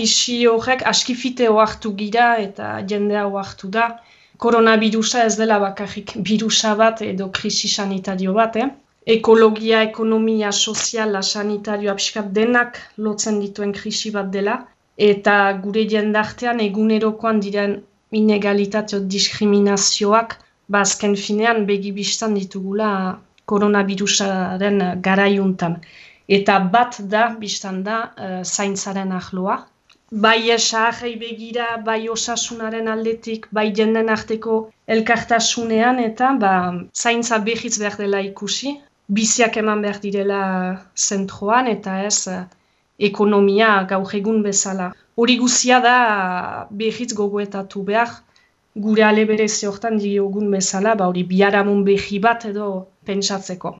krisi horrek askifite oartu gira eta jendea oartu da. Koronavirusa ez dela bakarrik virusa bat edo krisi sanitario bat, eh? ekologia, ekonomia, soziala, sanitario, pixkat denak lotzen dituen krisi bat dela, eta gure jendartean egunerokoan diren inegalitatio diskriminazioak, bazken ba, finean begibistan ditugula koronavirusaren garaiuntan. Eta bat da, biztan da, uh, zaintzaren ahloa. Bai esahei begira, bai osasunaren aldetik, bai jenden arteko elkartasunean, eta ba, zaintza behitz behar dela ikusi. Biziak eman behar direla zentroan, eta ez ekonomia gaur egun bezala. Hori guzia da behitz gogoetatu behar, gure alebere zehortan diogun bezala, ba hori biharamun behi bat edo pentsatzeko.